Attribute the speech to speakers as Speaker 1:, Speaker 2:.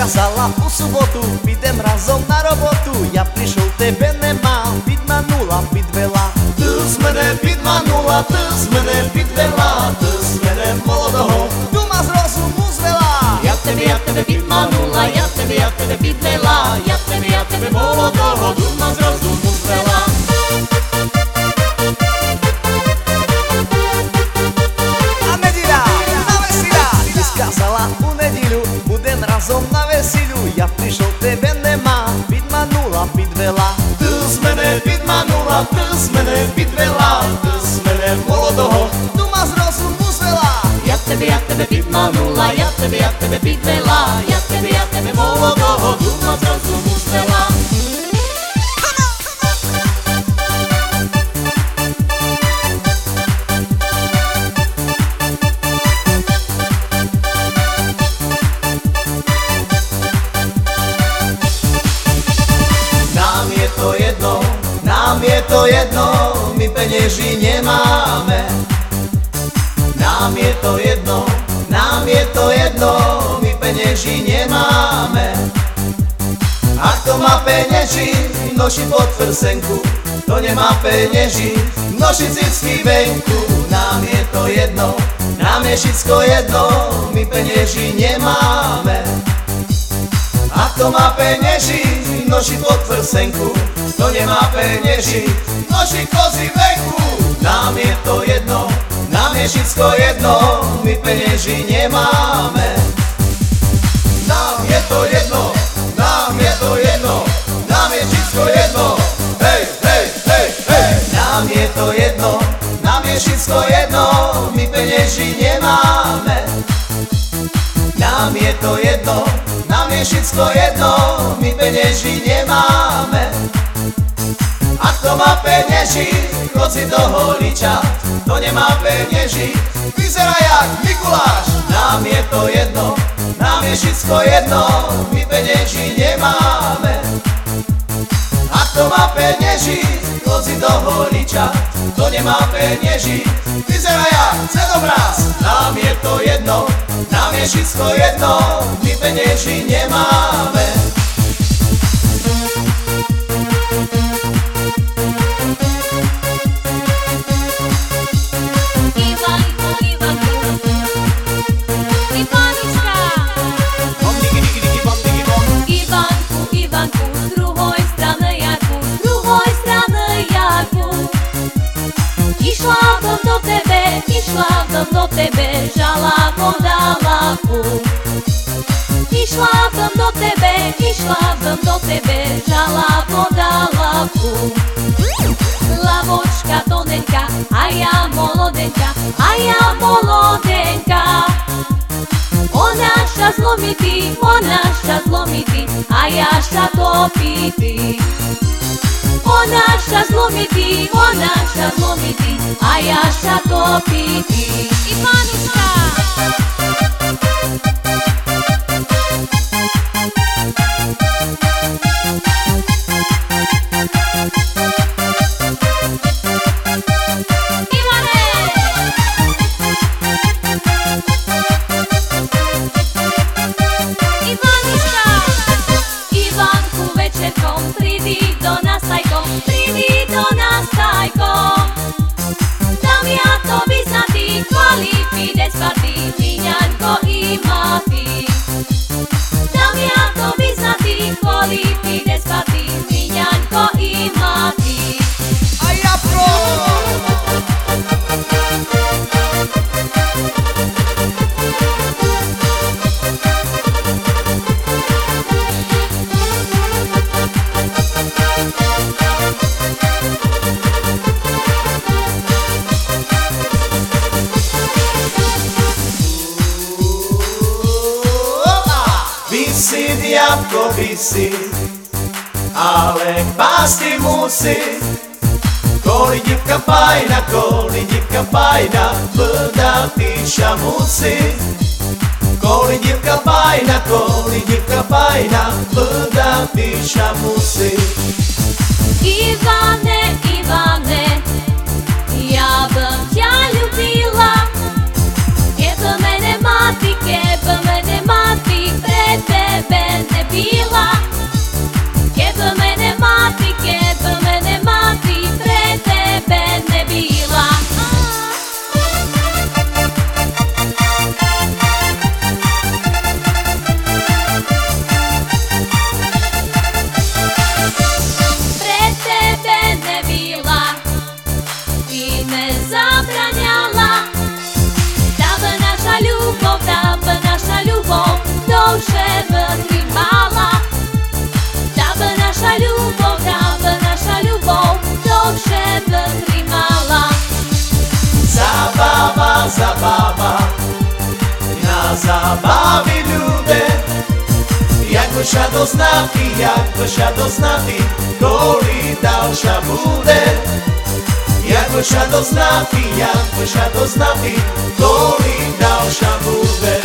Speaker 1: kazala у суботу, підем разом на роботу. Я прийшов, тебе нема, Підманула, підвела. Ти з мене підманула, ти з мене підвела Ти з мене молодого. Дума з розуму звела.
Speaker 2: Я тебе, я тебе підманула, я тебе, я тебе підвела,
Speaker 1: підманула, ти з мене підвела Ти з мене молодого Дума з розуму звела
Speaker 2: Я тебе, я тебе підманула, я тебе, я тебе підвела, я тебе, я тебе молодого дума з розуму звела.
Speaker 1: To jedno, my penieži nemáme. Nám je to jedno, nám je to jedno, my penieži nemáme. A kto má penieži, nosi pod prsenku, to nemá penieži, nosi cicky venku. Nám je to jedno, nám je všetko jedno, my penieži nemáme. A kto má penieži, nosi pod prsenku Kto nemá penieži, nosi kozy venku Nám je to jedno, nám je všetko jedno My penieži nemáme. Nám je to jedno, nám je to jedno Nám je všetko jedno Hej, hej, hej, hej. Nám je to jedno, nám je všetko jedno My penieži nemáme. Nám je to jedno, je všetko jedno, my penieži nemáme. A kto má penieži, si do holiča, kto nemá penieži, vyzerá jak Mikuláš. Nám je to jedno, nám je všetko jedno, my penieži nemáme. A kto má penieži, chod si do holiča, kto nemá penieži, vyzerá jak cedobraz. Nám je to jedno, nám je všetko jedno, my penieži nemáme.
Speaker 2: Išla som do tebe, žala voda lapu. Išla som do tebe, išla som do tebe, žala voda lapu. Lavočka tonenka, a ja molodenka, a ja molodenka. Ona ša zlomiti, ona ša zlomiti, a ja ša topiti. Ona šta zlomiti, ona šta zlomiti, a ja šta topiti I panuša! Mati. Tam ja to vyznatý, chváli
Speaker 1: Visi, diabko, visi, ale pásty musí. Koli divka fajna, koli divka fajna, blda tyša musí. Koli divka fajna, koli divka fajna, blda tyša musí.
Speaker 2: Ivane, Ivane, ja bym
Speaker 1: біла. Doznati, jak vrša doznati, koli dalša bude. Jak vrša doznati, jak vrša doznati, koli dalša bude.